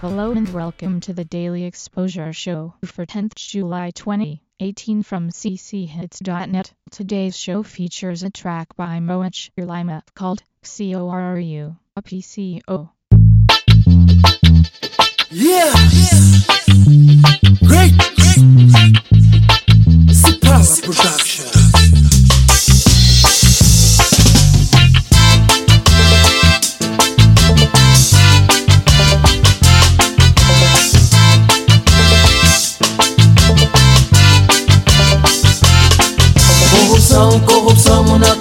Hello and welcome to the Daily Exposure Show for 10th July 2018 from cchits.net. Today's show features a track by Moach Lima called CORU, a PCO. Yeah! Great!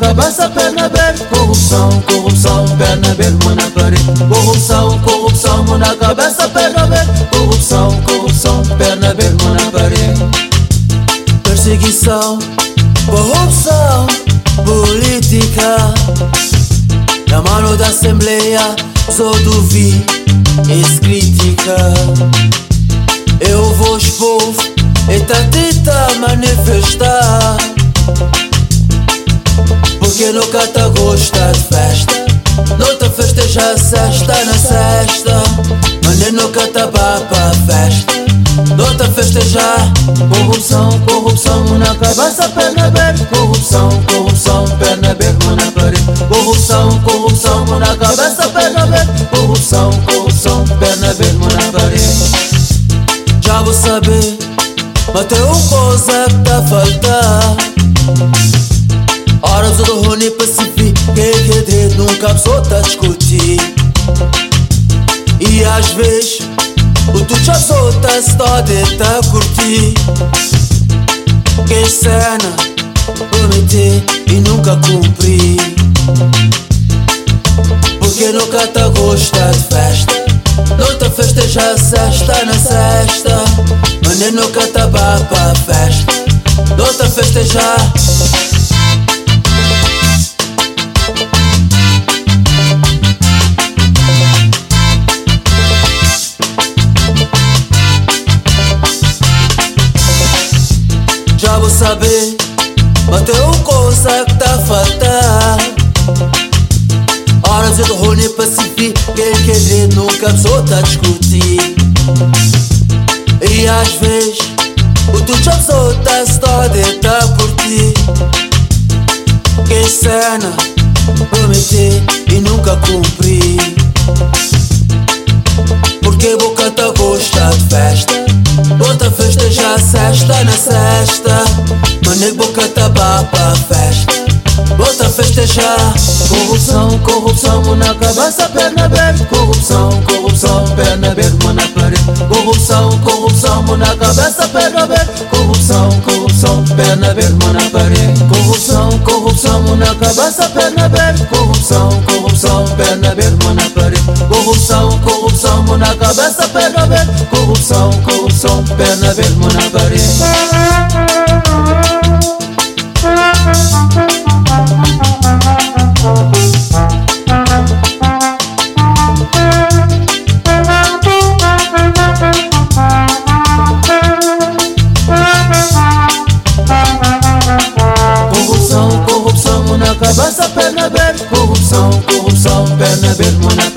Cabeça, perna aberta Corrupção, corrupção, perna mão na parede. Corrupção, corrupção, na cabeça, perna aberta Corrupção, corrupção, perna mão na parede. Perseguição, corrupção, política. Na mano da Assembleia, só duvi, crítica. Eu vou expor, eta tenta manifestar porque nunca tá gosta de festa. Nota festeja a sexta na sexta Mas nunca tá pra festa. Nota festejar Corrupção, corrupção na cabeça, perna aberta. Corrupção, corrupção, perna aberta, na parede. Corrupção, corrupção, na cabeça, perna aberta. Corrupção, corrupção, perna aberta, na parede. Já vou saber. Mas tem uma coisa que tá faltando Horas do Rony Pacific Quem quer ter nunca pessoa tá discutir. E às vezes O tu já solta se de tá curtir. Que cena Prometer e nunca cumprir Porque nunca tá gosta de festa. Não tá festeja a sexta na sexta Mas nem nunca tá pra festa. Não tá festejar já pessoa tá discutir. E às vezes O tu já pessoa tá história tá curtir. Que cena Prometer e nunca cumprir. Porque boca tá gosta de festa. Bota festeja a sexta na sexta Mané boca tá pra festa Bota festejar. Corrupção, corrupção, mão na cabeça, perna aberta Corrupção, corrupção, perna aberta, mão na parede. Corrupção, corrupção, mão na cabeça, perna aberta Corrupção, corrupção, perna aberta, mão na parede. Corrupção, corrupção, mão na cabeça, perna aberta Corrupção, corrupção, perna aberta, mão na parede. Corrupção, corrupção, mão na cabeça, perna aberta Corrupção, corrupção, perna aberta, mão na parede cabeça, perna aberta Corrupção, corrupção, perna aberta, mão na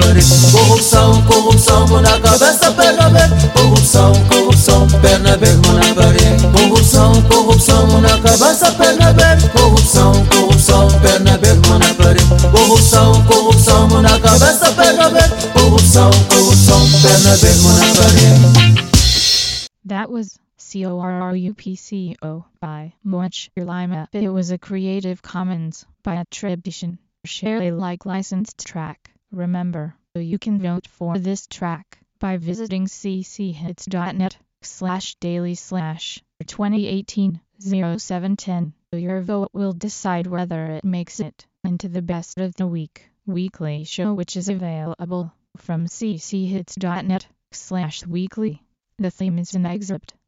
was CORUPCO by Moach Lima. It was a Creative Commons by attribution. Share Alike licensed track. Remember, you can vote for this track by visiting cchits.net slash daily slash 2018 0710. Your vote will decide whether it makes it into the best of the week weekly show which is available from cchits.net slash weekly. The theme is an excerpt